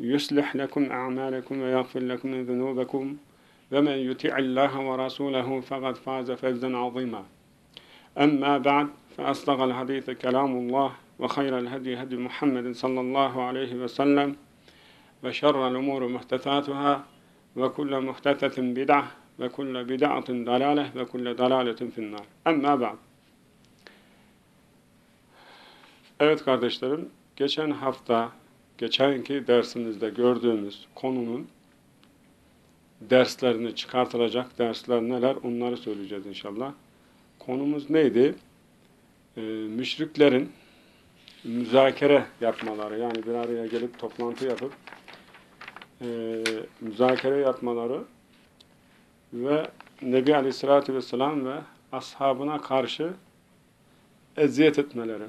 يصلح لكم أعمالكم ويغفر لكم من ذنوبكم ومن يطع الله ورسوله فقد فاز فوزا عظيما. أما بعد فأصدق الحديث كلام الله وخير الهدي هدي محمد صلى الله عليه وسلم وشر الأمور محدثاتها وكل محدثة بدعة وكل بدعة ضلالة وكل ضلالة في النار. أما بعد. Evet kardeşlerim, geçen hafta, geçenki dersimizde gördüğümüz konunun derslerini çıkartılacak dersler neler onları söyleyeceğiz inşallah. Konumuz neydi? Ee, müşriklerin müzakere yapmaları yani bir araya gelip toplantı yapıp e, müzakere yapmaları ve Nebi Aleyhisselatü Vesselam ve ashabına karşı eziyet etmeleri.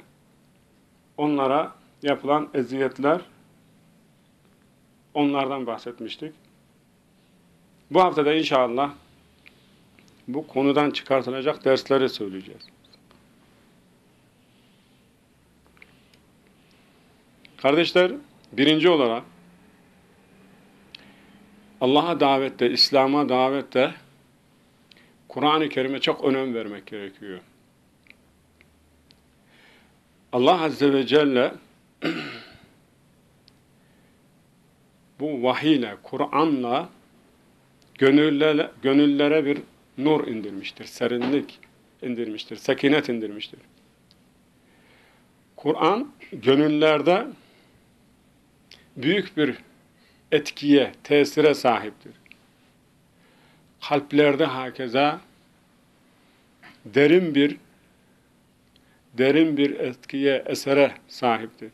Onlara yapılan eziyetler onlardan bahsetmiştik. Bu haftada inşallah bu konudan çıkartılacak dersleri söyleyeceğiz. Kardeşler, birinci olarak Allah'a davette, İslam'a davette Kur'an-ı Kerim'e çok önem vermek gerekiyor. Allah Azze ve Celle bu vahiyle, Kur'an'la gönüllere, gönüllere bir nur indirmiştir, serinlik indirmiştir, sekinet indirmiştir. Kur'an gönüllerde büyük bir etkiye, tesire sahiptir. Kalplerde hakeza derin bir derin bir etkiye, esere sahiptir.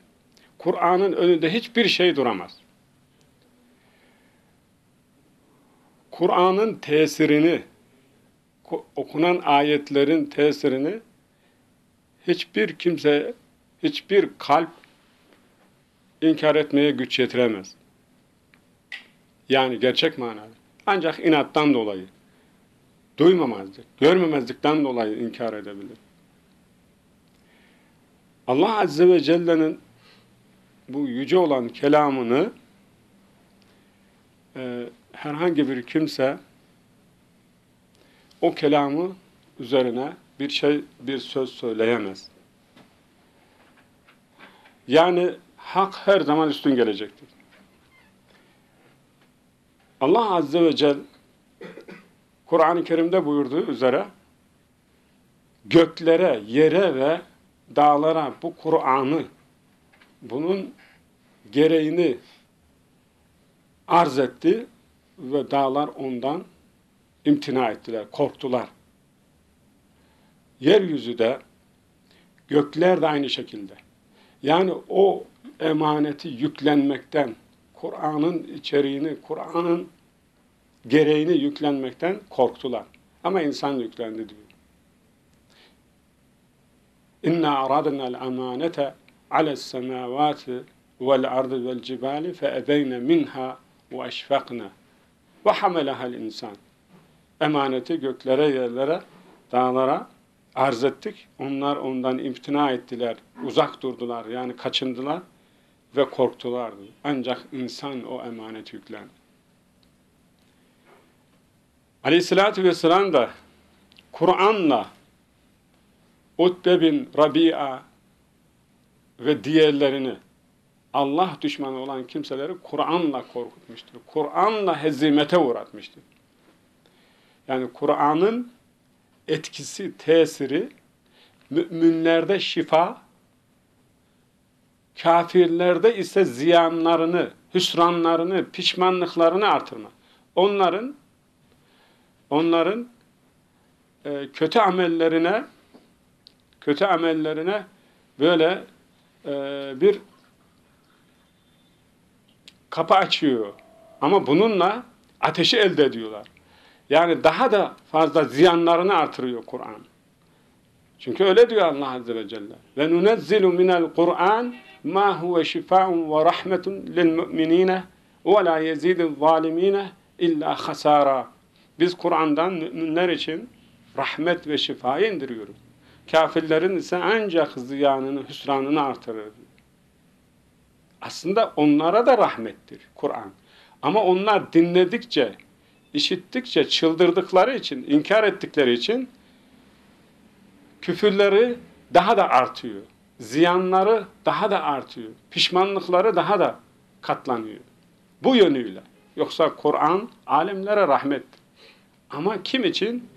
Kur'an'ın önünde hiçbir şey duramaz. Kur'an'ın tesirini, okunan ayetlerin tesirini hiçbir kimse, hiçbir kalp inkar etmeye güç yetiremez. Yani gerçek manada. Ancak inattan dolayı, duymamazlık, görmemezlikten dolayı inkar edebilir. Allah Azze ve Celle'nin bu yüce olan kelamını e, herhangi bir kimse o kelamı üzerine bir şey, bir söz söyleyemez. Yani hak her zaman üstün gelecektir. Allah Azze ve Celle Kur'an-ı Kerim'de buyurduğu üzere göklere, yere ve dağlara bu Kur'an'ı, bunun gereğini arz etti ve dağlar ondan imtina ettiler, korktular. Yeryüzü de, gökler de aynı şekilde. Yani o emaneti yüklenmekten, Kur'an'ın içeriğini, Kur'an'ın gereğini yüklenmekten korktular. Ama insan yüklendi diyor. İnna aradna el-amanete ale's-semavati vel-ardı vel-cibali feebeyne minha ve eşfakna ve hamelaha'l insan. Emaneti göklere, yerlere, dağlara arz ettik. Onlar ondan imtina ettiler, uzak durdular, yani kaçındılar ve korktular. Ancak insan o emanet yüklendi. Aleyhissalatü vesselam da Kur'an'la Utbe bin Rabia ve diğerlerini Allah düşmanı olan kimseleri Kur'an'la korkutmuştur. Kur'an'la hezimete uğratmıştır. Yani Kur'an'ın etkisi, tesiri müminlerde şifa, kafirlerde ise ziyanlarını, hüsranlarını, pişmanlıklarını artırma. Onların onların e, kötü amellerine kötü amellerine böyle e, bir kapı açıyor. Ama bununla ateşi elde ediyorlar. Yani daha da fazla ziyanlarını artırıyor Kur'an. Çünkü öyle diyor Allah Azze ve Celle. Ve nunezzilu minel Kur'an ma huve şifaun ve rahmetun lil mu'minine ve la yezidu zalimine illa hasara. Biz Kur'an'dan müminler için rahmet ve şifayı indiriyoruz. Kafirlerin ise ancak ziyanını, hüsranını artırır. Aslında onlara da rahmettir Kur'an. Ama onlar dinledikçe, işittikçe çıldırdıkları için, inkar ettikleri için küfürleri daha da artıyor. Ziyanları daha da artıyor. Pişmanlıkları daha da katlanıyor. Bu yönüyle. Yoksa Kur'an alemlere rahmet. Ama kim için?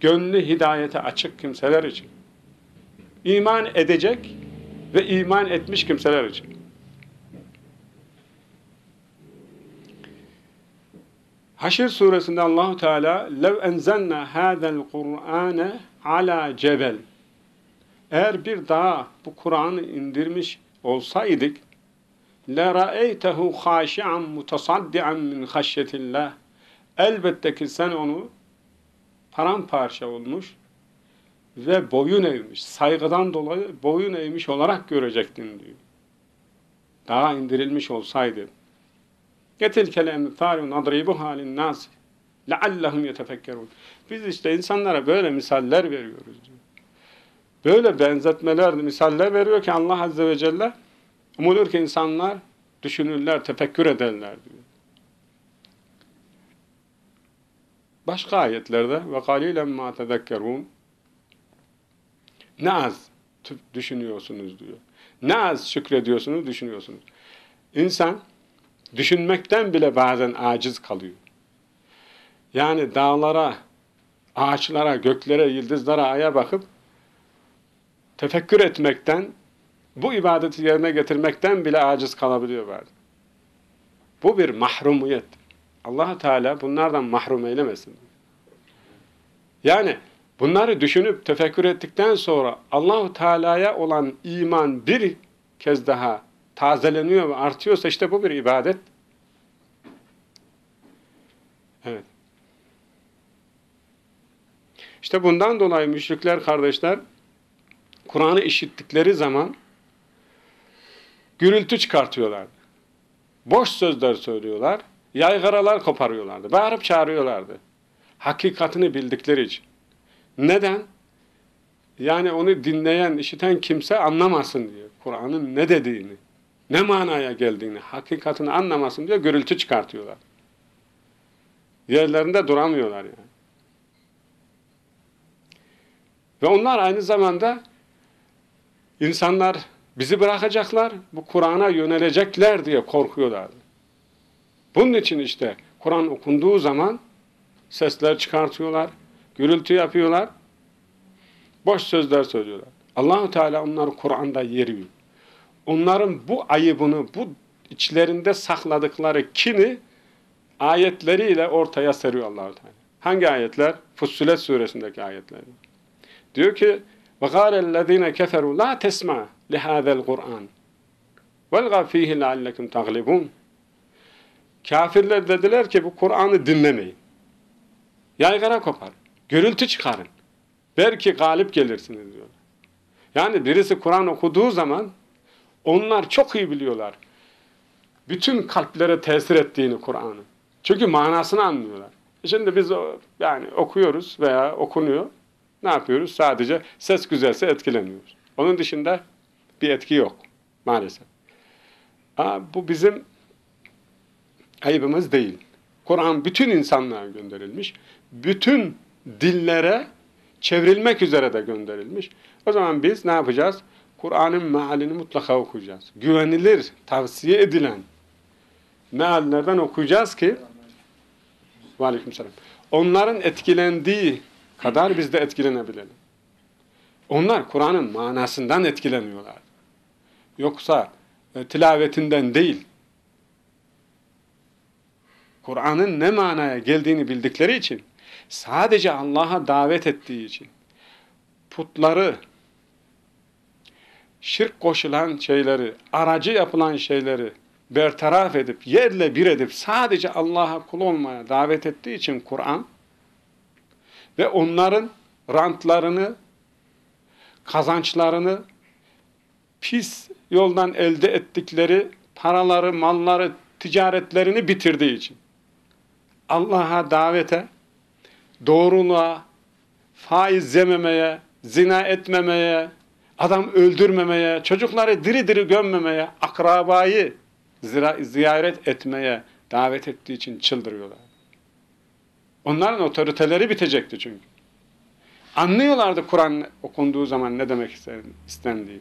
Gönlü hidayete açık kimseler için. İman edecek ve iman etmiş kimseler için. Haşr suresinde Allahu Teala "Lev enzelna hada'l Kur'ane ala cebel" Eğer bir dağa bu Kur'an'ı indirmiş olsaydık la ra'eytehu haşi'an mutasaddian min haşyetillah. Elbette ki sen onu paramparça olmuş, ve boyun eğmiş, saygıdan dolayı boyun eğmiş olarak görecektin diyor. Daha indirilmiş olsaydı. Getilkel emthâlu nadribuhâ linnâs leallehum yetefekkerûn. Biz işte insanlara böyle misaller veriyoruz diyor. Böyle benzetmeler, misaller veriyor ki Allah Azze ve Celle umulur ki insanlar düşünürler, tefekkür ederler diyor. Başka ayetlerde ve kalilen ma tezekkerun ne az düşünüyorsunuz diyor. Ne az şükrediyorsunuz, düşünüyorsunuz. İnsan düşünmekten bile bazen aciz kalıyor. Yani dağlara, ağaçlara, göklere, yıldızlara, aya bakıp tefekkür etmekten, bu ibadeti yerine getirmekten bile aciz kalabiliyor bazen. Bu bir mahrumiyet. allah Teala bunlardan mahrum eylemesin. Yani bunları düşünüp tefekkür ettikten sonra Allahu Teala'ya olan iman bir kez daha tazeleniyor ve artıyorsa işte bu bir ibadet. Evet. İşte bundan dolayı müşrikler kardeşler Kur'an'ı işittikleri zaman gürültü çıkartıyorlardı. Boş sözler söylüyorlar, yaygaralar koparıyorlardı, bağırıp çağırıyorlardı. Hakikatini bildikleri için. Neden? Yani onu dinleyen, işiten kimse anlamasın diye. Kur'an'ın ne dediğini, ne manaya geldiğini, hakikatini anlamasın diye gürültü çıkartıyorlar. Yerlerinde duramıyorlar yani. Ve onlar aynı zamanda insanlar bizi bırakacaklar, bu Kur'an'a yönelecekler diye korkuyorlardı. Bunun için işte Kur'an okunduğu zaman sesler çıkartıyorlar, gürültü yapıyorlar, boş sözler söylüyorlar. Allahu Teala onları Kur'an'da yeriyor. Onların bu ayıbını, bu içlerinde sakladıkları kini ayetleriyle ortaya seriyor Allahu Teala. Hangi ayetler? Fussilet suresindeki ayetler. Diyor ki: وَقَالَ الَّذ۪ينَ كَفَرُوا لَا تَسْمَعْ لِهَذَا الْقُرْآنِ وَالْغَى ف۪يهِ لَعَلَّكُمْ تَغْلِبُونَ Kafirler dediler ki bu Kur'an'ı dinlemeyin. Yaygara kopar. Gürültü çıkarın. Belki galip gelirsiniz diyor. Yani birisi Kur'an okuduğu zaman onlar çok iyi biliyorlar. Bütün kalplere tesir ettiğini Kur'an'ın. Çünkü manasını anlıyorlar. Şimdi biz yani okuyoruz veya okunuyor. Ne yapıyoruz? Sadece ses güzelse etkileniyoruz. Onun dışında bir etki yok maalesef. Aa, bu bizim ayıbımız değil. Kur'an bütün insanlığa gönderilmiş. Bütün dillere çevrilmek üzere de gönderilmiş. O zaman biz ne yapacağız? Kur'an'ın mealini mutlaka okuyacağız. Güvenilir, tavsiye edilen meallerden okuyacağız ki Aleykümselam. Onların etkilendiği kadar biz de etkilenebilelim. Onlar Kur'an'ın manasından etkileniyorlar. Yoksa e, tilavetinden değil. Kur'an'ın ne manaya geldiğini bildikleri için, sadece Allah'a davet ettiği için, putları, şirk koşulan şeyleri, aracı yapılan şeyleri bertaraf edip, yerle bir edip sadece Allah'a kul olmaya davet ettiği için Kur'an ve onların rantlarını, kazançlarını pis yoldan elde ettikleri paraları, malları, ticaretlerini bitirdiği için Allah'a davete, doğruluğa, faiz yememeye, zina etmemeye, adam öldürmemeye, çocukları diri diri gömmemeye, akrabayı ziyaret etmeye davet ettiği için çıldırıyorlar. Onların otoriteleri bitecekti çünkü. Anlıyorlardı Kur'an okunduğu zaman ne demek istendiği.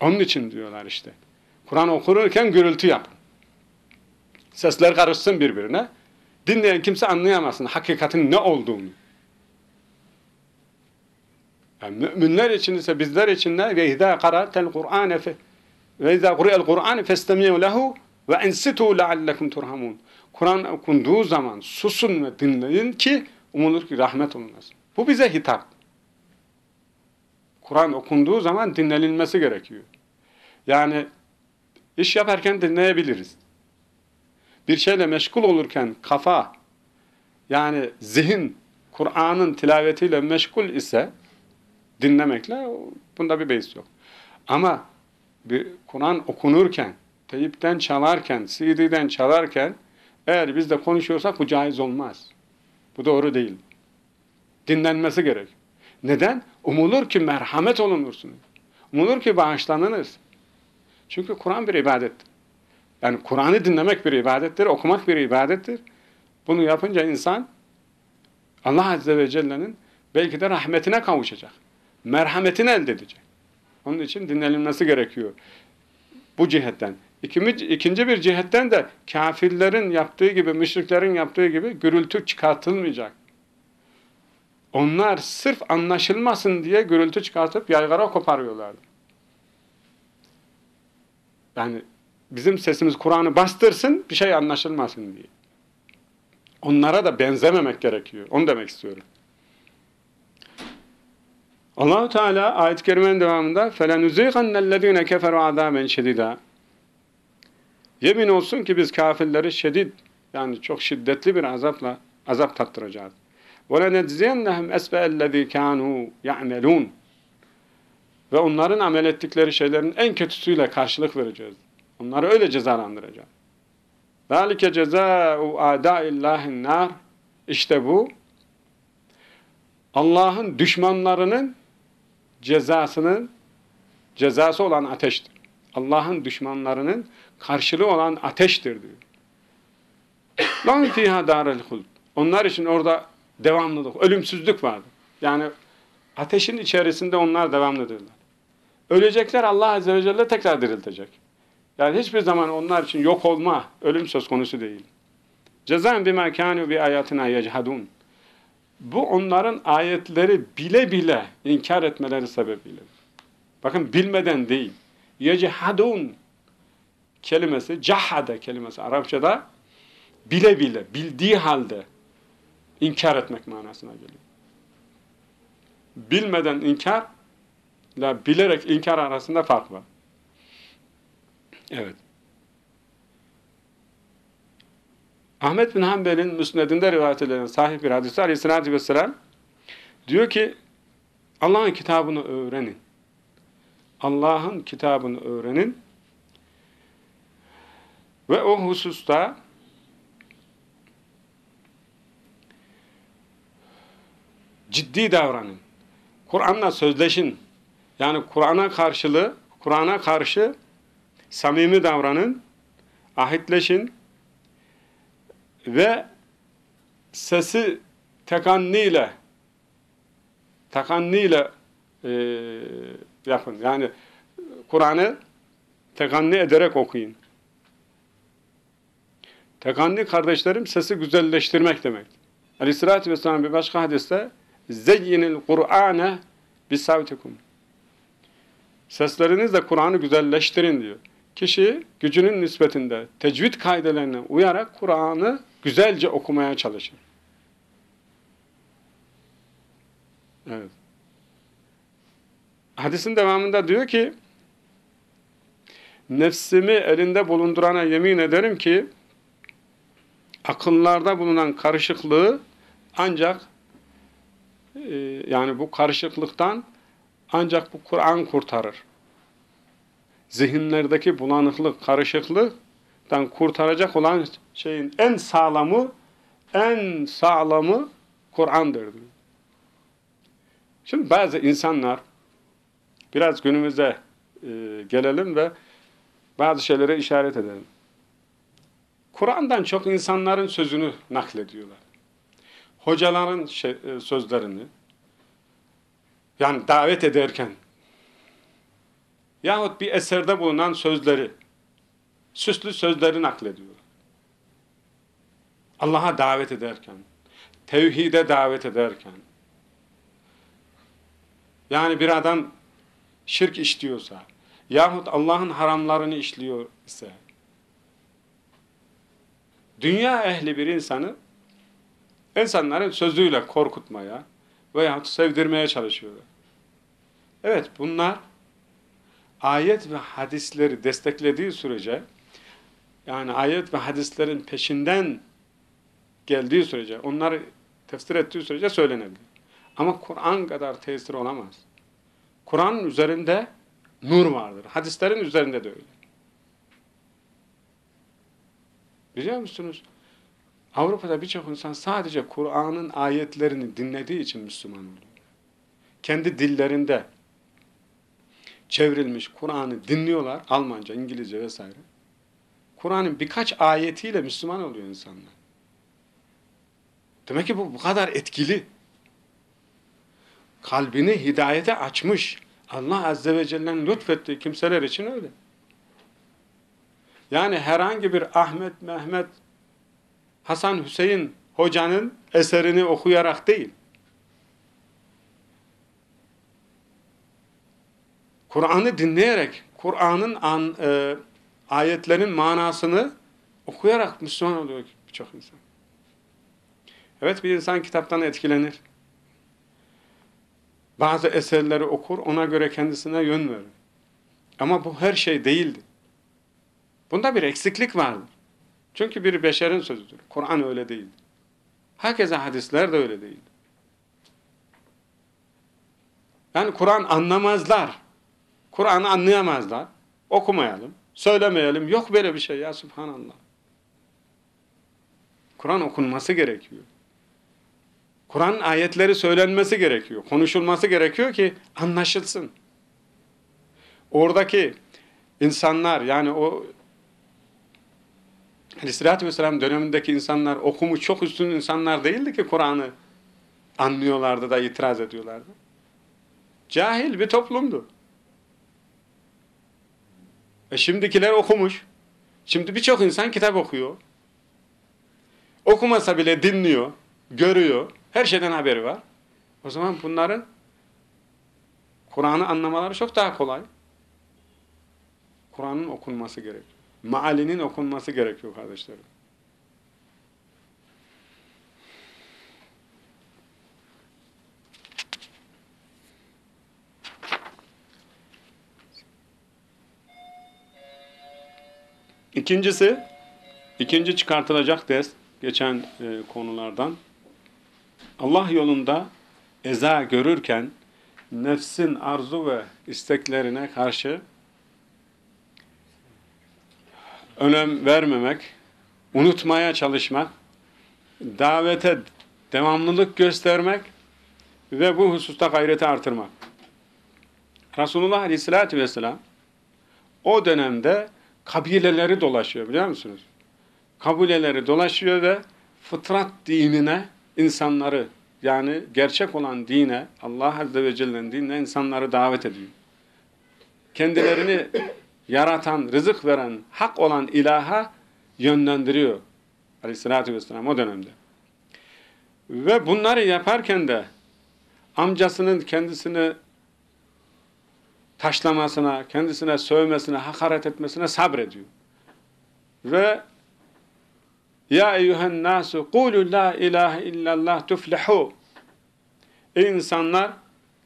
Onun için diyorlar işte. Kur'an okurken gürültü yapın. Sesler karışsın birbirine. Dinleyen kimse anlayamasın hakikatin ne olduğunu. Yani müminler için ise bizler için de ve izâ qara'tel Kur'âne ve izâ kuri'el Kur'âne festemi'u lehu ve ensitu leallekum turhamun. Kur'an okunduğu zaman susun ve dinleyin ki umulur ki rahmet olunasın. Bu bize hitap. Kur'an okunduğu zaman dinlenilmesi gerekiyor. Yani iş yaparken dinleyebiliriz. Bir şeyle meşgul olurken kafa, yani zihin Kur'an'ın tilavetiyle meşgul ise dinlemekle bunda bir beis yok. Ama bir Kur'an okunurken, teyipten çalarken, CD'den çalarken eğer biz de konuşuyorsak bu caiz olmaz. Bu doğru değil. Dinlenmesi gerek. Neden? Umulur ki merhamet olunursunuz. Umulur ki bağışlanınız. Çünkü Kur'an bir ibadettir. Yani Kur'an'ı dinlemek bir ibadettir, okumak bir ibadettir. Bunu yapınca insan Allah Azze ve Celle'nin belki de rahmetine kavuşacak. Merhametini elde edecek. Onun için dinlenilmesi gerekiyor. Bu cihetten. İkinci, ikinci bir cihetten de kafirlerin yaptığı gibi, müşriklerin yaptığı gibi gürültü çıkartılmayacak. Onlar sırf anlaşılmasın diye gürültü çıkartıp yaygara koparıyorlardı. Yani bizim sesimiz Kur'an'ı bastırsın bir şey anlaşılmasın diye. Onlara da benzememek gerekiyor. Onu demek istiyorum. Allahu Teala ayet-i kerimenin devamında felenuzigannellezine keferu azaben şedida. Yemin olsun ki biz kafirleri şedid yani çok şiddetli bir azapla azap tattıracağız. Ve lenedziyennehum esbe'ellezî kânû ya'melûn. Ve onların amel ettikleri şeylerin en kötüsüyle karşılık vereceğiz. Onları öyle cezalandıracağız. ذَٰلِكَ جَزَاءُ اَعْدَاءِ اللّٰهِ النَّارِ İşte bu, Allah'ın düşmanlarının cezasının cezası olan ateştir. Allah'ın düşmanlarının karşılığı olan ateştir diyor. Lan fiha darel huld. Onlar için orada devamlılık, ölümsüzlük vardır. Yani ateşin içerisinde onlar devamlıdırlar. Ölecekler Allah Azze ve Celle tekrar diriltecek. Yani hiçbir zaman onlar için yok olma, ölüm söz konusu değil. Cezaen bima kanu bi ayatina yechadun. Bu onların ayetleri bile bile inkar etmeleri sebebiyle. Bakın bilmeden değil. Yechadun kelimesi, cahade kelimesi Arapçada bile bile, bildiği halde inkar etmek manasına geliyor. Bilmeden inkar ile bilerek inkar arasında fark var. Evet. Ahmet bin Hanbel'in müsnedinde rivayet edilen sahih bir hadisi aleyhissalatü vesselam diyor ki Allah'ın kitabını öğrenin. Allah'ın kitabını öğrenin ve o hususta ciddi davranın. Kur'an'la sözleşin. Yani Kur'an'a karşılığı, Kur'an'a karşı samimi davranın, ahitleşin ve sesi tekanniyle tekanniyle e, yapın. Yani Kur'an'ı tekanni ederek okuyun. Tekanni kardeşlerim sesi güzelleştirmek demek. Aleyhissalatü vesselam bir başka hadiste zeyyinil Kur'ane bisavtikum. Seslerinizle Kur'an'ı güzelleştirin diyor. Kişi gücünün nispetinde tecvid kaidelerine uyarak Kur'an'ı güzelce okumaya çalışır. Evet. Hadisin devamında diyor ki nefsimi elinde bulundurana yemin ederim ki akıllarda bulunan karışıklığı ancak e, yani bu karışıklıktan ancak bu Kur'an kurtarır. Zihinlerdeki bulanıklık, karışıklıktan kurtaracak olan şeyin en sağlamı, en sağlamı Kur'an'dır. Şimdi bazı insanlar biraz günümüze e, gelelim ve bazı şeylere işaret edelim. Kur'an'dan çok insanların sözünü naklediyorlar. Hocaların şey, e, sözlerini, yani davet ederken yahut bir eserde bulunan sözleri, süslü sözleri naklediyorlar. Allah'a davet ederken, tevhide davet ederken, yani bir adam şirk işliyorsa, yahut Allah'ın haramlarını işliyor ise, dünya ehli bir insanı insanların sözüyle korkutmaya veyahut sevdirmeye çalışıyorlar. Evet bunlar ayet ve hadisleri desteklediği sürece yani ayet ve hadislerin peşinden geldiği sürece onları tefsir ettiği sürece söylenebilir. Ama Kur'an kadar tesir olamaz. Kur'an üzerinde nur vardır. Hadislerin üzerinde de öyle. Biliyor musunuz? Avrupa'da birçok insan sadece Kur'an'ın ayetlerini dinlediği için Müslüman oluyor. Kendi dillerinde çevrilmiş Kur'an'ı dinliyorlar. Almanca, İngilizce vesaire. Kur'an'ın birkaç ayetiyle Müslüman oluyor insanlar. Demek ki bu bu kadar etkili. Kalbini hidayete açmış. Allah Azze ve Celle'nin lütfettiği kimseler için öyle. Yani herhangi bir Ahmet, Mehmet, Hasan Hüseyin hocanın eserini okuyarak değil. Kur'an'ı dinleyerek, Kur'an'ın e, ayetlerin manasını okuyarak Müslüman oluyor birçok insan. Evet bir insan kitaptan etkilenir. Bazı eserleri okur, ona göre kendisine yön verir. Ama bu her şey değildi. Bunda bir eksiklik vardır. Çünkü bir beşerin sözüdür. Kur'an öyle değil. Herkese hadisler de öyle değil. Yani Kur'an anlamazlar. Kur'an'ı anlayamazlar. Okumayalım, söylemeyelim. Yok böyle bir şey ya subhanallah. Kur'an okunması gerekiyor. Kur'an ayetleri söylenmesi gerekiyor. Konuşulması gerekiyor ki anlaşılsın. Oradaki insanlar yani o Aleyhisselatü Vesselam dönemindeki insanlar okumu çok üstün insanlar değildi ki Kur'an'ı anlıyorlardı da itiraz ediyorlardı. Cahil bir toplumdu. E şimdikiler okumuş. Şimdi birçok insan kitap okuyor. Okumasa bile dinliyor, görüyor. Her şeyden haberi var. O zaman bunların Kur'an'ı anlamaları çok daha kolay. Kur'an'ın okunması gerekiyor maalinin okunması gerekiyor kardeşlerim. İkincisi, ikinci çıkartılacak ders, geçen e, konulardan, Allah yolunda eza görürken, nefsin arzu ve isteklerine karşı önem vermemek, unutmaya çalışmak, davete devamlılık göstermek ve bu hususta gayreti artırmak. Resulullah Aleyhisselatü Vesselam o dönemde kabileleri dolaşıyor biliyor musunuz? Kabileleri dolaşıyor ve fıtrat dinine insanları yani gerçek olan dine, Allah Azze ve Celle'nin dinine insanları davet ediyor. Kendilerini yaratan, rızık veren, hak olan ilaha yönlendiriyor Aleyhisselatü Vesselam o dönemde. Ve bunları yaparken de amcasının kendisini taşlamasına, kendisine sövmesine, hakaret etmesine sabrediyor. Ve ya eyyühen nasu kulu la ilahe illallah tuflihu Ey insanlar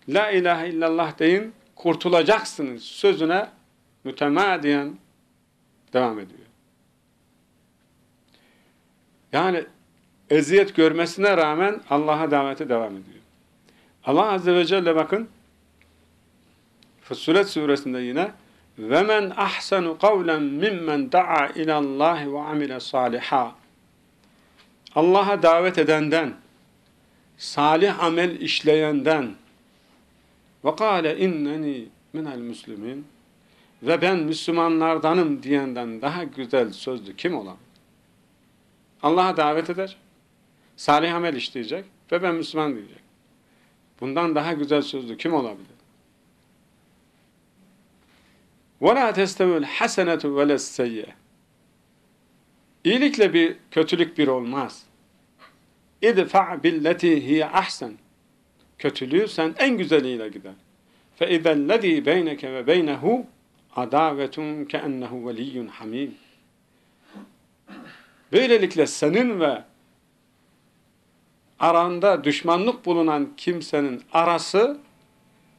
la ilahe illallah deyin kurtulacaksınız sözüne mütemadiyen devam ediyor. Yani eziyet görmesine rağmen Allah'a davete devam ediyor. Allah Azze ve Celle bakın Fussilet suresinde yine ve men ahsenu kavlen mimmen da'a ilallahi ve amile saliha Allah'a davet edenden salih amel işleyenden ve kâle inneni minel müslimin ve ben Müslümanlardanım diyenden daha güzel sözlü kim olan? Allah'a davet eder, salih amel işleyecek ve ben Müslüman diyecek. Bundan daha güzel sözlü kim olabilir? وَلَا تَسْتَوِ الْحَسَنَةُ وَلَا السَّيِّئَ İyilikle bir kötülük bir olmaz. اِدْفَعْ بِالَّتِي هِيَ ahsen. Kötülüğü sen en güzeliyle gider. فَاِذَا الَّذ۪ي بَيْنَكَ وَبَيْنَهُ عَدَاوَةٌ كَأَنَّهُ وَلِيٌّ حَم۪يمٌ Böylelikle senin ve aranda düşmanlık bulunan kimsenin arası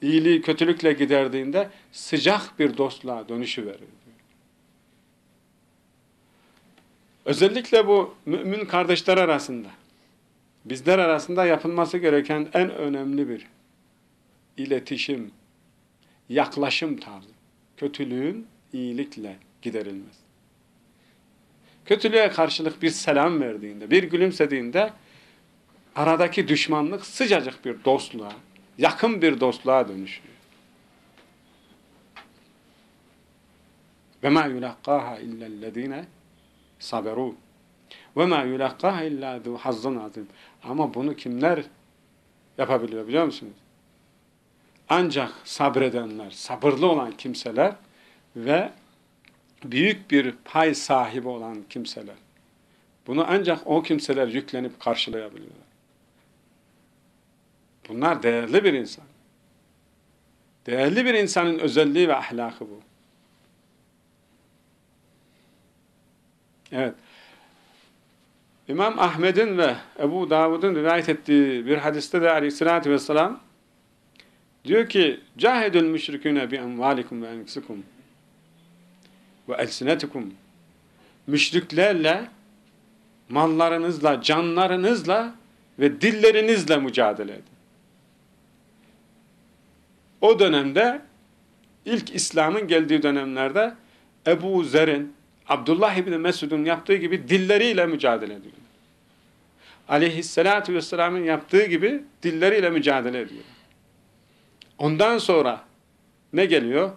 iyiliği kötülükle giderdiğinde sıcak bir dostluğa dönüşüverir. Özellikle bu mümin kardeşler arasında bizler arasında yapılması gereken en önemli bir iletişim, yaklaşım tarzı. Kötülüğün iyilikle giderilmez. Kötülüğe karşılık bir selam verdiğinde, bir gülümsediğinde aradaki düşmanlık sıcacık bir dostluğa, yakın bir dostluğa dönüşüyor. Ve ma yulakkaha illellezine saberu. Ve ma yulakkaha illa zu hazzın azim. Ama bunu kimler yapabiliyor biliyor musunuz? Ancak sabredenler, sabırlı olan kimseler ve büyük bir pay sahibi olan kimseler. Bunu ancak o kimseler yüklenip karşılayabiliyorlar. Bunlar değerli bir insan. Değerli bir insanın özelliği ve ahlakı bu. Evet. İmam Ahmed'in ve Ebu Davud'un rivayet ettiği bir hadiste de aleyhissalatü vesselam diyor ki cahedül müşriküne bi envalikum ve enfusikum ve elsinetikum müşriklerle mallarınızla, canlarınızla ve dillerinizle mücadele edin. O dönemde ilk İslam'ın geldiği dönemlerde Ebu Zer'in, Abdullah İbni Mesud'un yaptığı gibi dilleriyle mücadele ediyor. Aleyhisselatü Vesselam'ın yaptığı gibi dilleriyle mücadele ediyor. Ondan sonra ne geliyor?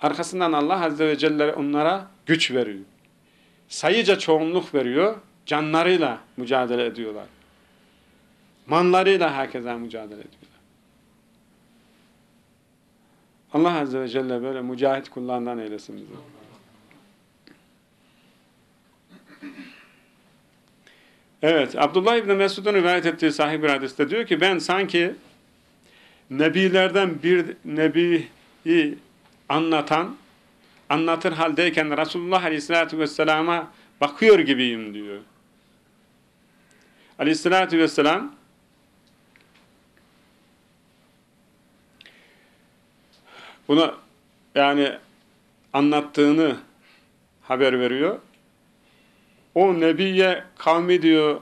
Arkasından Allah Azze ve Celle onlara güç veriyor. Sayıca çoğunluk veriyor. Canlarıyla mücadele ediyorlar. Manlarıyla herkese mücadele ediyorlar. Allah Azze ve Celle böyle mücahit kullarından eylesin bizi. Evet, Abdullah İbni Mesud'un rivayet ettiği sahih bir hadiste diyor ki ben sanki nebilerden bir nebiyi anlatan, anlatır haldeyken Resulullah Aleyhisselatü Vesselam'a bakıyor gibiyim diyor. Aleyhisselatü Vesselam Bunu yani anlattığını haber veriyor. O Nebiye kavmi diyor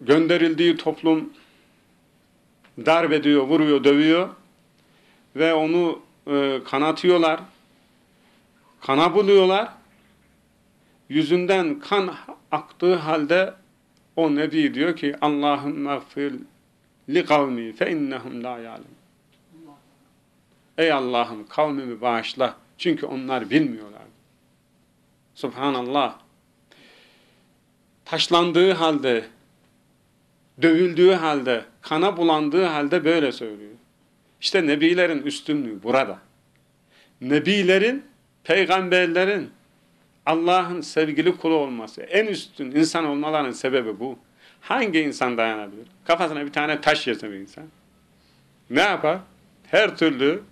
gönderildiği toplum darp ediyor, vuruyor, dövüyor ve onu e, kanatıyorlar. Kana buluyorlar. Yüzünden kan aktığı halde o Nebi diyor ki Allahümme gfir li kavmi fe innehum la ya'lem. Ey Allah'ım kavmimi bağışla. Çünkü onlar bilmiyorlar. Subhanallah. Taşlandığı halde, dövüldüğü halde, kana bulandığı halde böyle söylüyor. İşte nebilerin üstünlüğü burada. Nebilerin, peygamberlerin Allah'ın sevgili kulu olması, en üstün insan olmalarının sebebi bu. Hangi insan dayanabilir? Kafasına bir tane taş yese bir insan. Ne yapar? Her türlü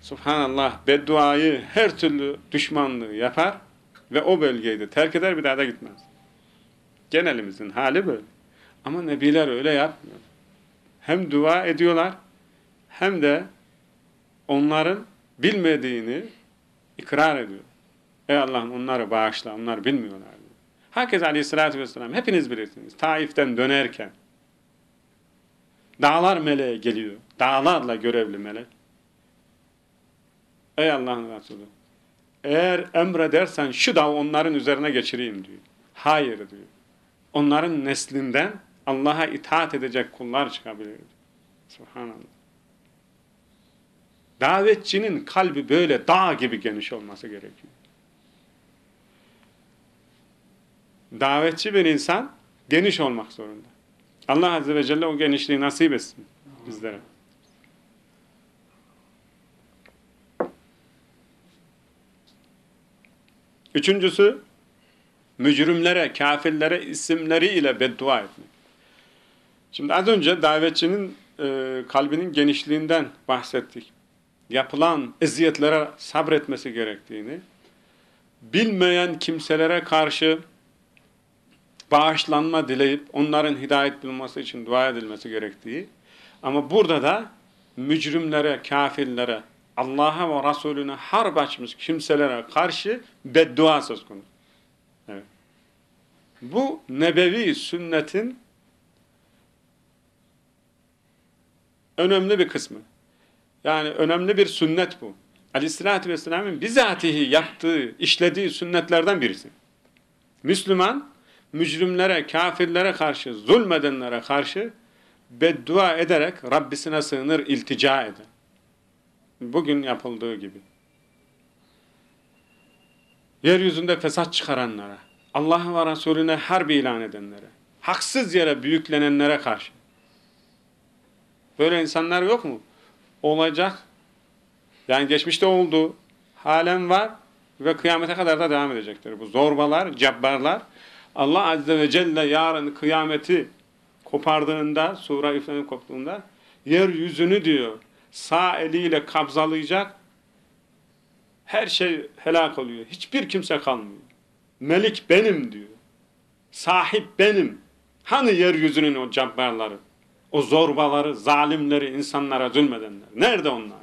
Subhanallah bedduayı her türlü düşmanlığı yapar ve o bölgeyi de terk eder bir daha da gitmez. Genelimizin hali böyle. Ama nebiler öyle yapmıyor. Hem dua ediyorlar hem de onların bilmediğini ikrar ediyor. Ey Allah'ım onları bağışla, onlar bilmiyorlar. Diyor. Herkes aleyhissalatü vesselam, hepiniz bilirsiniz, Taif'ten dönerken dağlar meleğe geliyor. Dağlarla görevli melek. Ey Allah'ın Resulü, eğer emredersen şu dağı onların üzerine geçireyim diyor. Hayır diyor. Onların neslinden Allah'a itaat edecek kullar çıkabilir. Subhanallah. Davetçinin kalbi böyle dağ gibi geniş olması gerekiyor. Davetçi bir insan geniş olmak zorunda. Allah Azze ve Celle o genişliği nasip etsin bizlere. Üçüncüsü, mücrimlere, kafirlere isimleriyle beddua etmek. Şimdi az önce davetçinin e, kalbinin genişliğinden bahsettik. Yapılan eziyetlere sabretmesi gerektiğini, bilmeyen kimselere karşı bağışlanma dileyip onların hidayet bulması için dua edilmesi gerektiği ama burada da mücrimlere, kafirlere, Allah'a ve Resulüne harp açmış kimselere karşı beddua söz konusu. Evet. Bu nebevi sünnetin önemli bir kısmı. Yani önemli bir sünnet bu. Aleyhissalatü Vesselam'ın bizatihi yaptığı, işlediği sünnetlerden birisi. Müslüman, mücrimlere, kafirlere karşı, zulmedenlere karşı beddua ederek Rabbisine sığınır, iltica eder. Bugün yapıldığı gibi. Yeryüzünde fesat çıkaranlara, Allah ve Resulüne harbi ilan edenlere, haksız yere büyüklenenlere karşı. Böyle insanlar yok mu? Olacak. Yani geçmişte oldu. Halen var ve kıyamete kadar da devam edecektir. Bu zorbalar, cabbarlar Allah Azze ve Celle yarın kıyameti kopardığında, sura üflenip koptuğunda yeryüzünü diyor sağ eliyle kabzalayacak her şey helak oluyor. Hiçbir kimse kalmıyor. Melik benim diyor. Sahip benim. Hani yeryüzünün o cabbarları, o zorbaları, zalimleri, insanlara zulmedenler? Nerede onlar?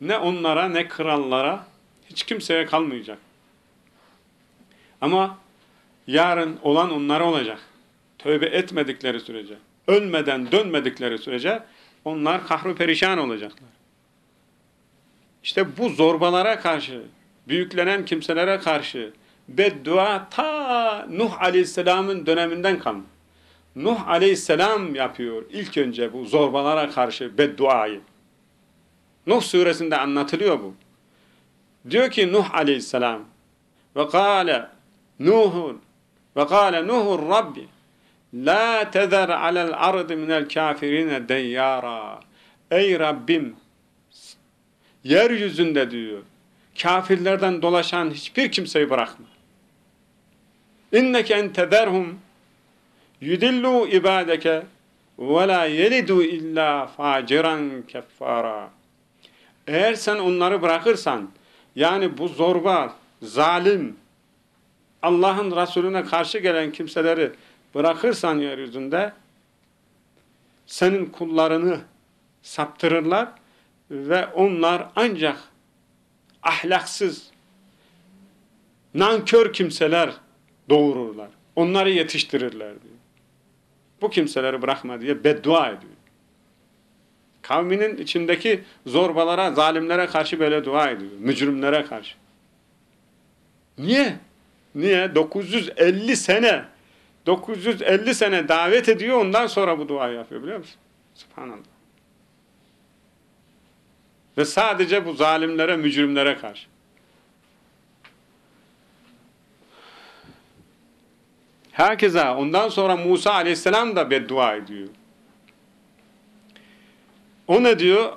Ne onlara ne krallara hiç kimseye kalmayacak. Ama yarın olan onlara olacak. Tövbe etmedikleri sürece, ölmeden dönmedikleri sürece onlar kahru perişan olacaklar. İşte bu zorbalara karşı, büyüklenen kimselere karşı beddua ta Nuh Aleyhisselam'ın döneminden kalma. Nuh Aleyhisselam yapıyor ilk önce bu zorbalara karşı bedduayı. Nuh suresinde anlatılıyor bu. Diyor ki Nuh aleyhisselam ve kâle Nuhun ve kâle Nuhun Rabbi La tezer alel ardı minel kafirine deyyara Ey Rabbim yeryüzünde diyor kafirlerden dolaşan hiçbir kimseyi bırakma. İnneke en tederhum yudillu ibadeke ve la yelidu illa faciran keffara. Eğer sen onları bırakırsan yani bu zorba, zalim, Allah'ın Resulüne karşı gelen kimseleri bırakırsan yeryüzünde senin kullarını saptırırlar ve onlar ancak ahlaksız, nankör kimseler doğururlar. Onları yetiştirirler diyor. Bu kimseleri bırakma diye beddua ediyor. Kavminin içindeki zorbalara, zalimlere karşı böyle dua ediyor. Mücrimlere karşı. Niye? Niye? 950 sene 950 sene davet ediyor ondan sonra bu duayı yapıyor biliyor musun? Subhanallah. Ve sadece bu zalimlere, mücrimlere karşı. Herkese ondan sonra Musa aleyhisselam da beddua ediyor. O ne diyor?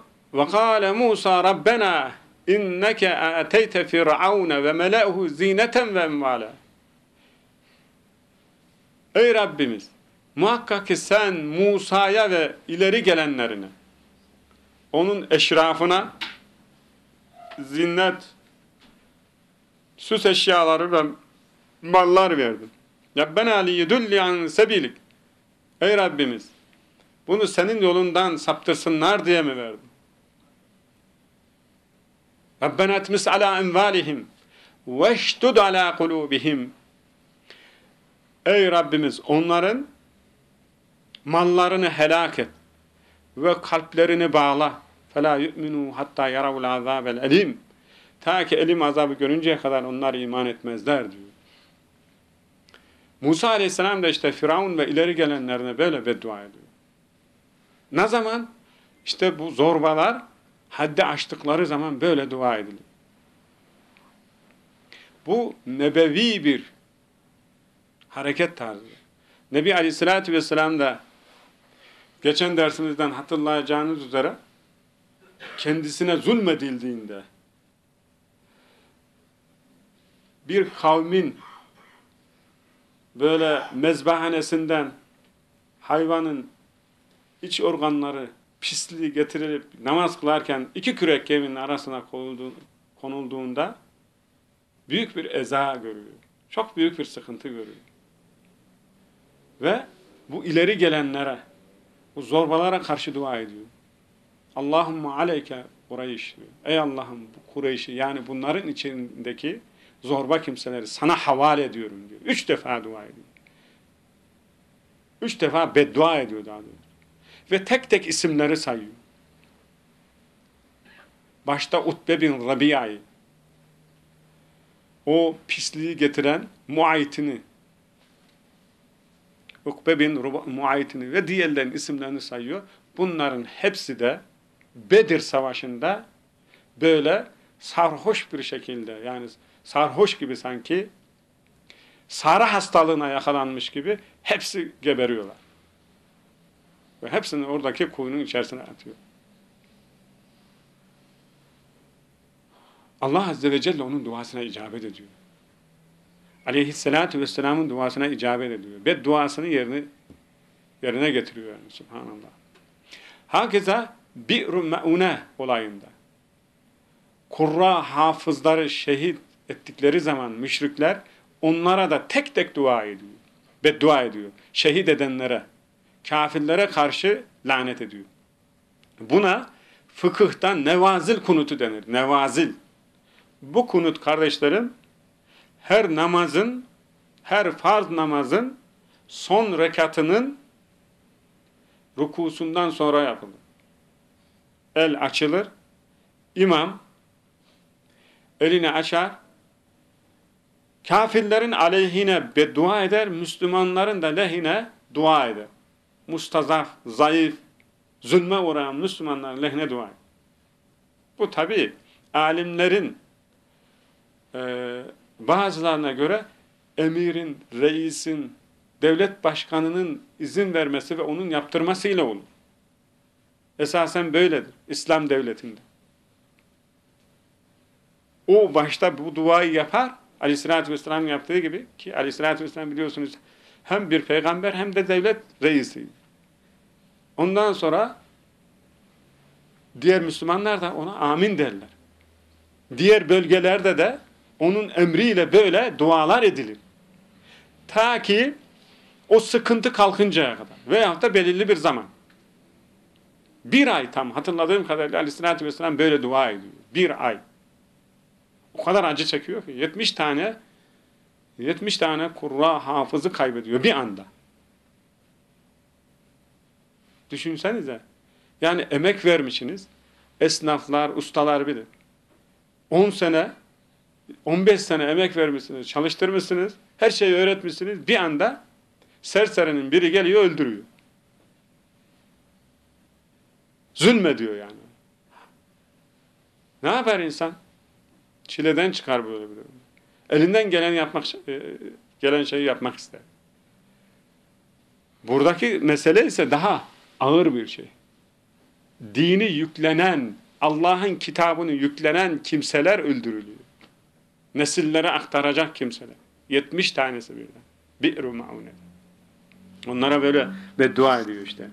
Rabbena inneke ateyte firavune ve mele'uhu zineten ve emvala. Ey Rabbimiz! Muhakkak ki sen Musa'ya ve ileri gelenlerine, onun eşrafına zinnet, süs eşyaları ve mallar verdin. Rabbena liyudulli an sebilik. Ey Rabbimiz! Bunu senin yolundan saptırsınlar diye mi verdin? Rabbena etmis ala envalihim veştud ala kulubihim. Ey Rabbimiz onların mallarını helak et ve kalplerini bağla. فَلَا يُؤْمِنُوا hatta يَرَوُ الْعَذَابَ الْاَلِيمِ Ta ki elim azabı görünceye kadar onlar iman etmezler diyor. Musa aleyhisselam da işte Firavun ve ileri gelenlerine böyle beddua ediyor. Ne zaman? İşte bu zorbalar haddi aştıkları zaman böyle dua edilir. Bu nebevi bir hareket tarzı. Nebi Aleyhisselatü Vesselam da geçen dersimizden hatırlayacağınız üzere kendisine zulmedildiğinde bir kavmin böyle mezbahanesinden hayvanın iç organları pisliği getirilip namaz kılarken iki kürek geminin arasına konulduğunda büyük bir eza görüyor. Çok büyük bir sıkıntı görüyor. Ve bu ileri gelenlere, bu zorbalara karşı dua ediyor. Allahümme aleyke Kureyş diyor. Ey Allah'ım bu Kureyş'i yani bunların içindeki zorba kimseleri sana havale ediyorum diyor. Üç defa dua ediyor. Üç defa beddua ediyor daha doğrusu. Ve tek tek isimleri sayıyor. Başta Utbe bin Rabia'yı, o pisliği getiren muayitini, Ukbe bin muayitini ve diğerlerin isimlerini sayıyor. Bunların hepsi de Bedir Savaşı'nda böyle sarhoş bir şekilde yani sarhoş gibi sanki sarı hastalığına yakalanmış gibi hepsi geberiyorlar. Ve hepsini oradaki kuyunun içerisine atıyor. Allah Azze ve Celle onun duasına icabet ediyor. Aleyhisselatü Vesselam'ın duasına icabet ediyor. Ve duasını yerine, yerine getiriyor yani subhanallah. Hakeza Bi'r-ü Me'une olayında kurra hafızları şehit ettikleri zaman müşrikler onlara da tek tek dua ediyor. Beddua ediyor. Şehit edenlere, kafirlere karşı lanet ediyor. Buna fıkıhtan nevazil kunutu denir. Nevazil. Bu kunut kardeşlerim her namazın, her farz namazın son rekatının rukusundan sonra yapılır. El açılır, imam elini açar, kafirlerin aleyhine beddua eder, Müslümanların da lehine dua eder. Mustazaf, zayıf, zulme uğrayan Müslümanların lehine dua eder. Bu tabi alimlerin e, bazılarına göre emirin, reisin, devlet başkanının izin vermesi ve onun yaptırmasıyla olur. Esasen böyledir İslam devletinde. O başta bu duayı yapar, aleyhissalatü vesselam yaptığı gibi ki aleyhissalatü vesselam biliyorsunuz hem bir peygamber hem de devlet reisi. Ondan sonra diğer Müslümanlar da ona amin derler. Diğer bölgelerde de onun emriyle böyle dualar edilir. Ta ki o sıkıntı kalkıncaya kadar veyahut da belirli bir zaman. Bir ay tam hatırladığım kadarıyla aleyhissalatü vesselam böyle dua ediyor. Bir ay. O kadar acı çekiyor ki 70 tane 70 tane kurra hafızı kaybediyor bir anda. Düşünsenize. Yani emek vermişsiniz. Esnaflar, ustalar bilir. 10 sene 15 sene emek vermişsiniz, çalıştırmışsınız, her şeyi öğretmişsiniz. Bir anda serserinin biri geliyor öldürüyor. Zulmediyor yani. Ne yapar insan? Çileden çıkar böyle bir. Elinden gelen yapmak e, gelen şeyi yapmak ister. Buradaki mesele ise daha ağır bir şey. Dini yüklenen Allah'ın kitabını yüklenen kimseler öldürülüyor. Nesillere aktaracak kimseler. 70 tanesi birden. Bi'ru ma'une. Onlara böyle beddua ediyor işte.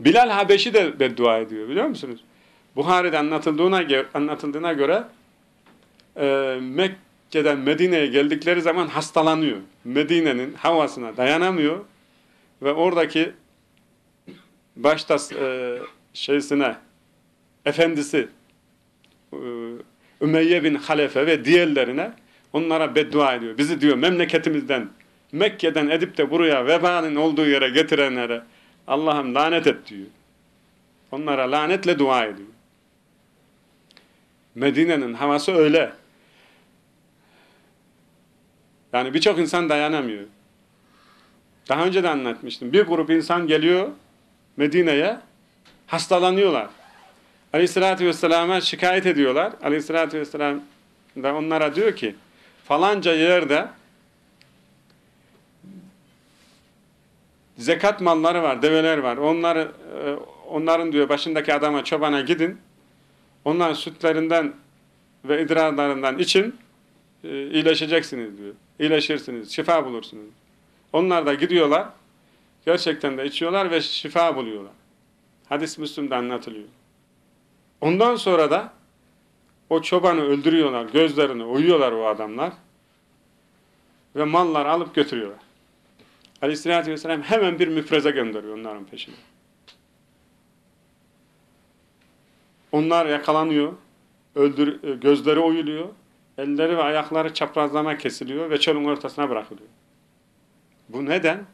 Bilal Habeşi de beddua ediyor biliyor musunuz? Buhari'de anlatıldığına, anlatıldığına göre e, Mekke'den Medine'ye geldikleri zaman hastalanıyor. Medine'nin havasına dayanamıyor ve oradaki başta e, şeysine efendisi e, Ümeyye bin Halefe ve diğerlerine onlara beddua ediyor. Bizi diyor memleketimizden Mekke'den edip de buraya vebanın olduğu yere getirenlere Allah'ım lanet et diyor. Onlara lanetle dua ediyor. Medine'nin havası öyle. Yani birçok insan dayanamıyor. Daha önce de anlatmıştım. Bir grup insan geliyor Medine'ye hastalanıyorlar. Aleyhissalatü vesselam'a şikayet ediyorlar. Aleyhissalatü vesselam da onlara diyor ki falanca yerde zekat malları var, develer var. Onları, e, onların diyor başındaki adama, çobana gidin. Onların sütlerinden ve idrarlarından için e, iyileşeceksiniz diyor. İyileşirsiniz, şifa bulursunuz. Onlar da gidiyorlar, gerçekten de içiyorlar ve şifa buluyorlar. Hadis Müslüm'de anlatılıyor. Ondan sonra da o çobanı öldürüyorlar, gözlerini oyuyorlar o adamlar ve mallar alıp götürüyorlar. Aleyhisselatü Vesselam hemen bir müfreze gönderiyor onların peşine. Onlar yakalanıyor, öldür, gözleri oyuluyor, elleri ve ayakları çaprazlama kesiliyor ve çölün ortasına bırakılıyor. Bu neden?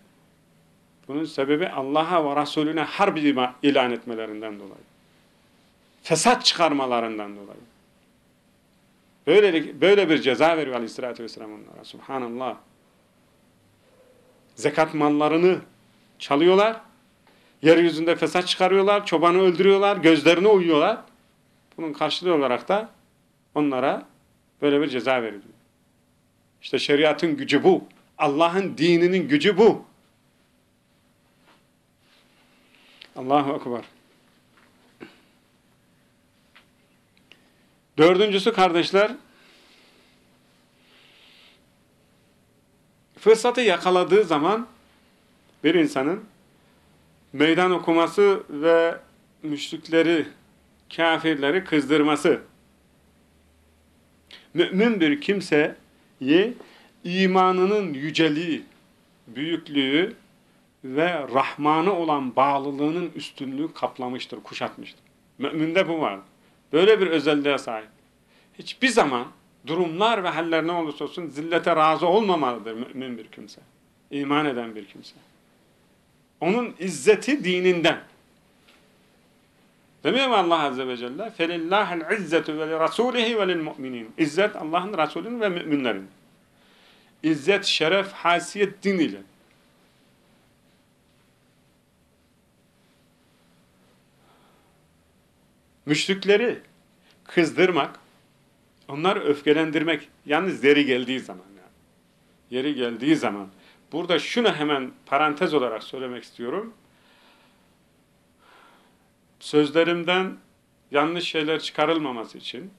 Bunun sebebi Allah'a ve Resulüne harbi ilan etmelerinden dolayı. Fesat çıkarmalarından dolayı. Böyle, böyle bir ceza veriyor Aleyhisselatü Vesselam onlara. Subhanallah zekat mallarını çalıyorlar. Yeryüzünde fesat çıkarıyorlar, çobanı öldürüyorlar, gözlerini uyuyorlar. Bunun karşılığı olarak da onlara böyle bir ceza veriliyor. İşte şeriatın gücü bu. Allah'ın dininin gücü bu. Allahu Ekber. Dördüncüsü kardeşler, Fırsatı yakaladığı zaman bir insanın meydan okuması ve müşrikleri, kafirleri kızdırması. Mümin bir kimseyi imanının yüceliği, büyüklüğü ve Rahman'a olan bağlılığının üstünlüğü kaplamıştır, kuşatmıştır. Müminde bu var. Böyle bir özelliğe sahip. Hiçbir zaman durumlar ve haller ne olursa olsun zillete razı olmamalıdır mümin bir kimse. İman eden bir kimse. Onun izzeti dininden. Demiyor mu Allah Azze ve Celle? فَلِلَّهَ الْعِزَّةُ وَلِرَسُولِهِ وَلِلْمُؤْمِنِينَ İzzet Allah'ın Resulünün ve müminlerin. İzzet, şeref, hasiyet din ile. Müşrikleri kızdırmak, Onları öfkelendirmek yalnız yeri geldiği zaman yani. Yeri geldiği zaman. Burada şunu hemen parantez olarak söylemek istiyorum. Sözlerimden yanlış şeyler çıkarılmaması için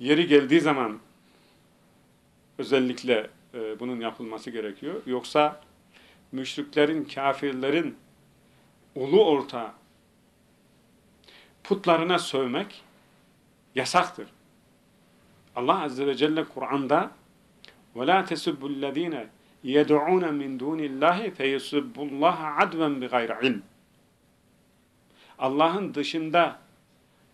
yeri geldiği zaman özellikle e, bunun yapılması gerekiyor. Yoksa müşriklerin, kafirlerin ulu orta putlarına sövmek yasaktır. Allah Azze ve Celle Kur'an'da وَلَا تَسُبُّ الَّذ۪ينَ يَدْعُونَ مِنْ دُونِ اللّٰهِ فَيَسُبُّ اللّٰهَ عَدْوًا بِغَيْرِ عِلْمٍ Allah'ın dışında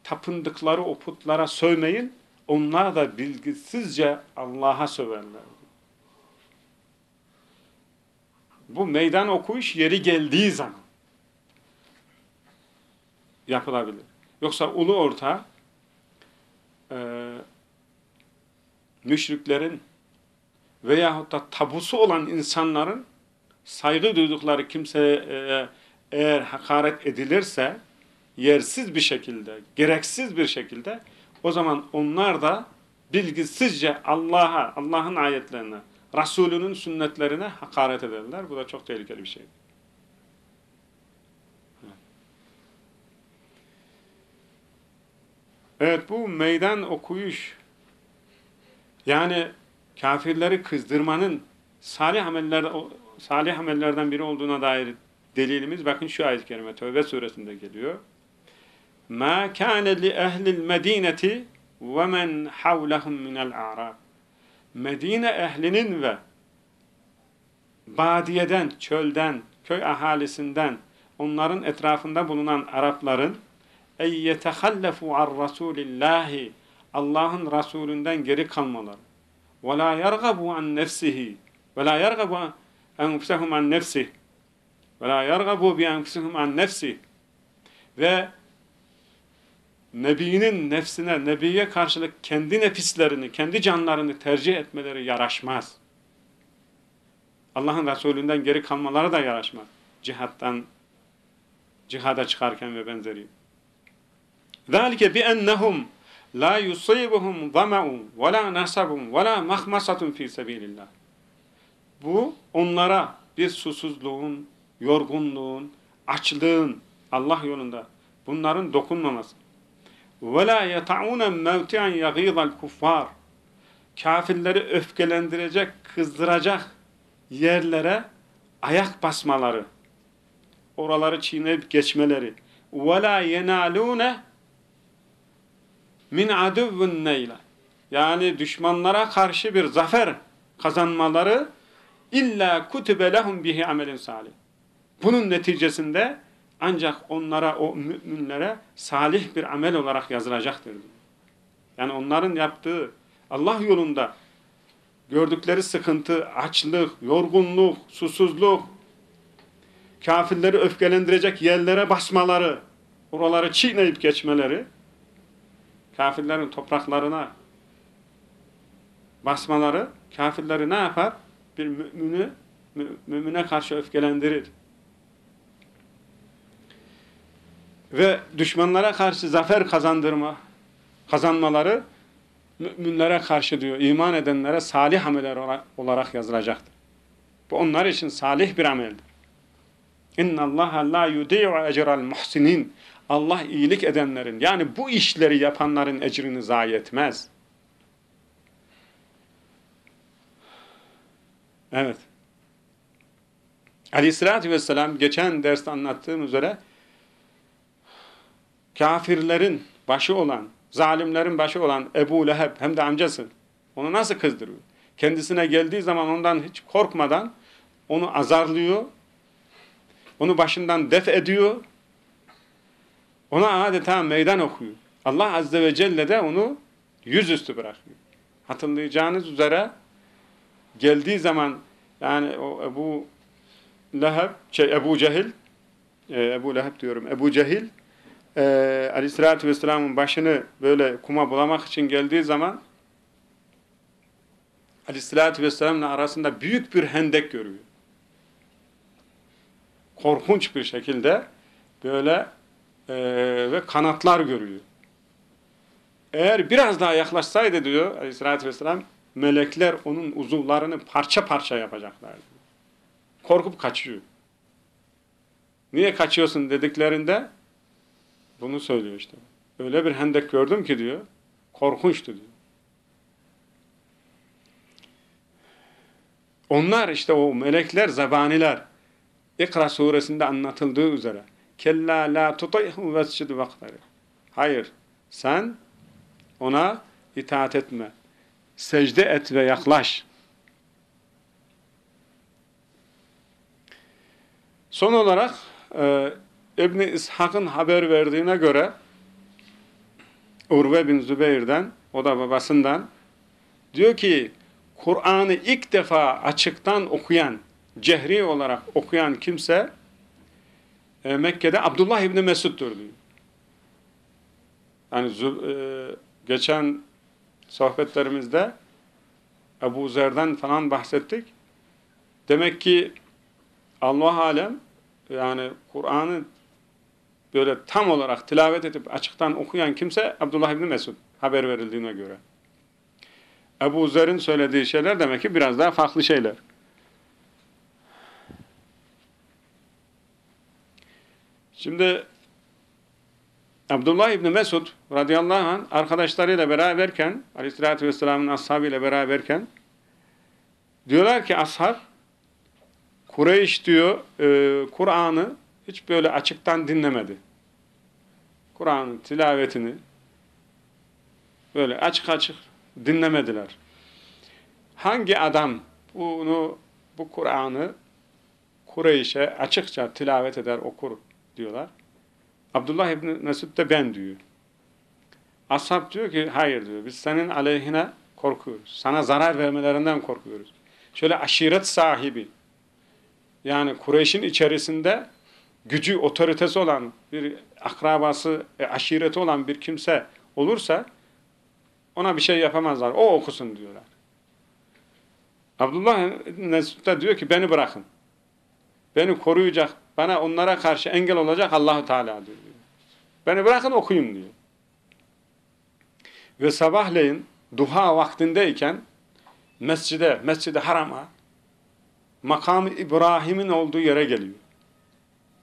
tapındıkları o putlara sövmeyin, onlar da bilgisizce Allah'a söverler. Bu meydan okuyuş yeri geldiği zaman yapılabilir. Yoksa ulu orta e, müşriklerin veyahut da tabusu olan insanların saygı duydukları kimseye e, eğer hakaret edilirse yersiz bir şekilde, gereksiz bir şekilde o zaman onlar da bilgisizce Allah'a, Allah'ın ayetlerine, Resulünün sünnetlerine hakaret ederler. Bu da çok tehlikeli bir şey. Evet bu meydan okuyuş yani kafirleri kızdırmanın salih ameller salih amellerden biri olduğuna dair delilimiz bakın şu ayet-i kerime Tevbe suresinde geliyor. Ma kana li ehli'l medineti ve men havlahum minel a'rab. Medine ehlinin ve badiyeden, çölden, köy ahalisinden, onların etrafında bulunan Arapların ey yetehallefu ar rasulillahi Allah'ın Resulünden geri kalmaları ve la yergabu an nefsihi ve la yergabu enfusahum an nefsihi ve la yergabu bi enfusihim an nefsihi ve Nebinin nefsine, Nebiye karşılık kendi nefislerini, kendi canlarını tercih etmeleri yaraşmaz. Allah'ın Resulünden geri kalmaları da yaraşmaz. Cihattan, cihada çıkarken ve benzeri. ذَٰلِكَ بِأَنَّهُمْ لَا يُصِيبُهُمْ ظَمَعٌ وَلَا نَسَبٌ وَلَا مَخْمَسَةٌ فِي سَب۪يلِ اللّٰهِ Bu onlara bir susuzluğun, yorgunluğun, açlığın Allah yolunda bunların dokunmaması. وَلَا يَتَعُونَ مَوْتِعًا يَغِيظَ الْكُفَّارِ Kafirleri öfkelendirecek, kızdıracak yerlere ayak basmaları, oraları çiğneyip geçmeleri. وَلَا يَنَالُونَ min aduvvun neyle. Yani düşmanlara karşı bir zafer kazanmaları illa kutube lehum bihi amelin salih. Bunun neticesinde ancak onlara, o müminlere salih bir amel olarak yazılacaktır. Yani onların yaptığı Allah yolunda gördükleri sıkıntı, açlık, yorgunluk, susuzluk, kafirleri öfkelendirecek yerlere basmaları, oraları çiğneyip geçmeleri, kafirlerin topraklarına basmaları, kafirleri ne yapar? Bir mümini, mümine karşı öfkelendirir. Ve düşmanlara karşı zafer kazandırma, kazanmaları müminlere karşı diyor, iman edenlere salih ameller olarak yazılacaktır. Bu onlar için salih bir ameldir. İnna Allah la yudi'u ecral muhsinin. Allah iyilik edenlerin yani bu işleri yapanların ecrini zayi etmez. Evet. Aleyhissalatü vesselam geçen derste anlattığım üzere kafirlerin başı olan, zalimlerin başı olan Ebu Leheb hem de amcası onu nasıl kızdırıyor? Kendisine geldiği zaman ondan hiç korkmadan onu azarlıyor, onu başından def ediyor, ona adeta meydan okuyor. Allah Azze ve Celle de onu yüzüstü bırakıyor. Hatırlayacağınız üzere geldiği zaman yani o Ebu Leheb, şey Ebu Cehil, e, Ebu Leheb diyorum, Ebu Cehil e, Aleyhisselatü Vesselam'ın başını böyle kuma bulamak için geldiği zaman Aleyhisselatü Vesselam'la arasında büyük bir hendek görüyor. Korkunç bir şekilde böyle e, ve kanatlar görüyor. Eğer biraz daha yaklaşsaydı diyor Aleyhisselatü Vesselam melekler onun uzuvlarını parça parça yapacaklar. Korkup kaçıyor. Niye kaçıyorsun dediklerinde bunu söylüyor işte. Öyle bir hendek gördüm ki diyor, korkunçtu diyor. Onlar işte o melekler, zabaniler, İkra suresinde anlatıldığı üzere kella la tutayhu vescid vaktari. Hayır, sen ona itaat etme. Secde et ve yaklaş. Son olarak e, İbni İshak'ın haber verdiğine göre Urve bin Zübeyir'den, o da babasından diyor ki Kur'an'ı ilk defa açıktan okuyan, cehri olarak okuyan kimse e, Mekke'de Abdullah İbni Mesud'dur diyor. Yani e, geçen sohbetlerimizde Ebu Zer'den falan bahsettik. Demek ki Allah alem yani Kur'an'ı böyle tam olarak tilavet edip açıktan okuyan kimse Abdullah İbni Mesud haber verildiğine göre. Ebu Zer'in söylediği şeyler demek ki biraz daha farklı şeyler. Şimdi Abdullah İbni Mesud radıyallahu anh arkadaşlarıyla beraberken aleyhissalatü vesselamın ashabıyla beraberken diyorlar ki ashab Kureyş diyor e, Kur'an'ı hiç böyle açıktan dinlemedi. Kur'an'ın tilavetini böyle açık açık dinlemediler. Hangi adam bunu bu Kur'an'ı Kureyş'e açıkça tilavet eder, okur diyorlar. Abdullah İbni Mesud de ben diyor. Ashab diyor ki hayır diyor. Biz senin aleyhine korkuyoruz. Sana zarar vermelerinden korkuyoruz. Şöyle aşiret sahibi yani Kureyş'in içerisinde gücü, otoritesi olan bir akrabası, e, aşireti olan bir kimse olursa ona bir şey yapamazlar. O okusun diyorlar. Abdullah Mesud da diyor ki beni bırakın. Beni koruyacak, bana onlara karşı engel olacak Allahu Teala diyor. Beni bırakın okuyayım diyor. Ve sabahleyin duha vaktindeyken mescide, mescide harama makamı İbrahim'in olduğu yere geliyor.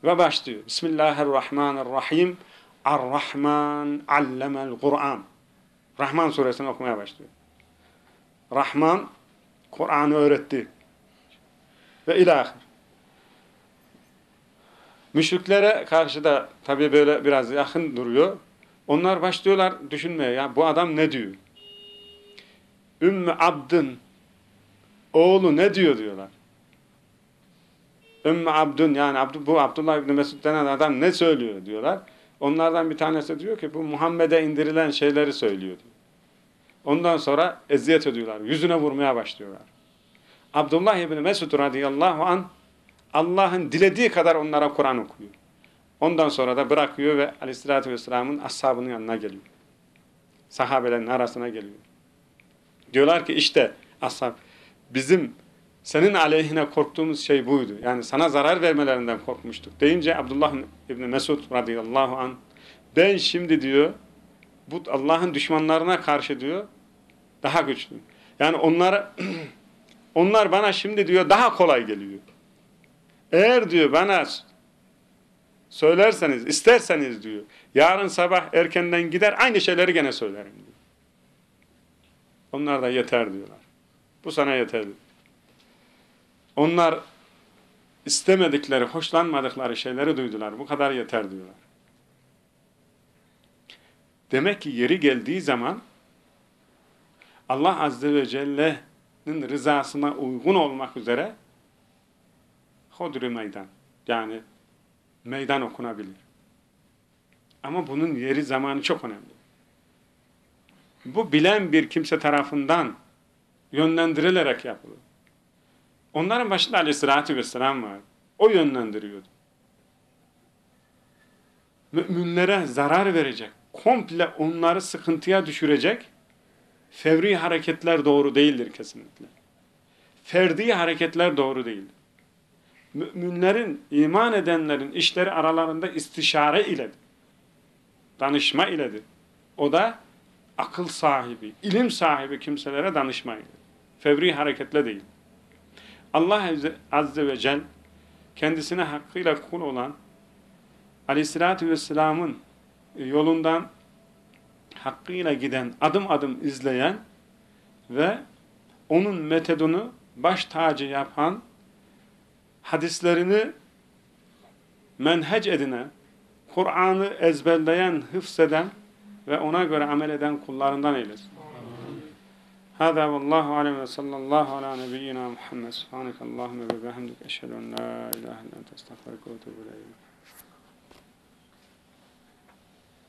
Ve başlıyor. Bismillahirrahmanirrahim. Ar-Rahman allemel Kur'an. Rahman suresini okumaya başlıyor. Rahman Kur'an'ı öğretti. Ve ilahir. Müşriklere karşı da tabii böyle biraz yakın duruyor. Onlar başlıyorlar düşünmeye. Ya bu adam ne diyor? Ümmü Abd'ın oğlu ne diyor diyorlar. Ümmü Abd'ın yani Abd bu Abdullah İbni Mesud denen adam ne söylüyor diyorlar. Onlardan bir tanesi diyor ki bu Muhammed'e indirilen şeyleri söylüyor. Diyor. Ondan sonra eziyet ediyorlar. Yüzüne vurmaya başlıyorlar. Abdullah İbni Mesud radıyallahu an Allah'ın dilediği kadar onlara Kur'an okuyor. Ondan sonra da bırakıyor ve aleyhissalatü vesselamın ashabının yanına geliyor. Sahabelerin arasına geliyor. Diyorlar ki işte ashab bizim senin aleyhine korktuğumuz şey buydu. Yani sana zarar vermelerinden korkmuştuk. Deyince Abdullah İbni Mesud radıyallahu an ben şimdi diyor bu Allah'ın düşmanlarına karşı diyor daha güçlü. Yani onlar onlar bana şimdi diyor daha kolay geliyor. Eğer diyor bana söylerseniz, isterseniz diyor, yarın sabah erkenden gider aynı şeyleri gene söylerim diyor. Onlar da yeter diyorlar. Bu sana yeter. Onlar istemedikleri, hoşlanmadıkları şeyleri duydular. Bu kadar yeter diyorlar. Demek ki yeri geldiği zaman Allah Azze ve Celle'nin rızasına uygun olmak üzere hodri meydan yani meydan okunabilir. Ama bunun yeri zamanı çok önemli. Bu bilen bir kimse tarafından yönlendirilerek yapılır. Onların başında aleyhissalatü vesselam var. O yönlendiriyordu. Müminlere zarar verecek, komple onları sıkıntıya düşürecek fevri hareketler doğru değildir kesinlikle. Ferdi hareketler doğru değildir. Müminlerin, iman edenlerin işleri aralarında istişare iledir. Danışma iledir. O da akıl sahibi, ilim sahibi kimselere danışma iledir. Fevri hareketle değil. Allah Azze ve Celle kendisine hakkıyla kul olan Aleyhisselatü Vesselam'ın yolundan hakkıyla giden, adım adım izleyen ve onun metodunu baş tacı yapan, hadislerini menhec edinen, Kur'an'ı ezberleyen, hıfzeden ve ona göre amel eden kullarından eylesin. هذا والله أعلم وصلى الله على نبينا محمد سبحانك اللهم وبحمدك أشهد أن لا إله إلا أنت أستغفرك وأتوب إليك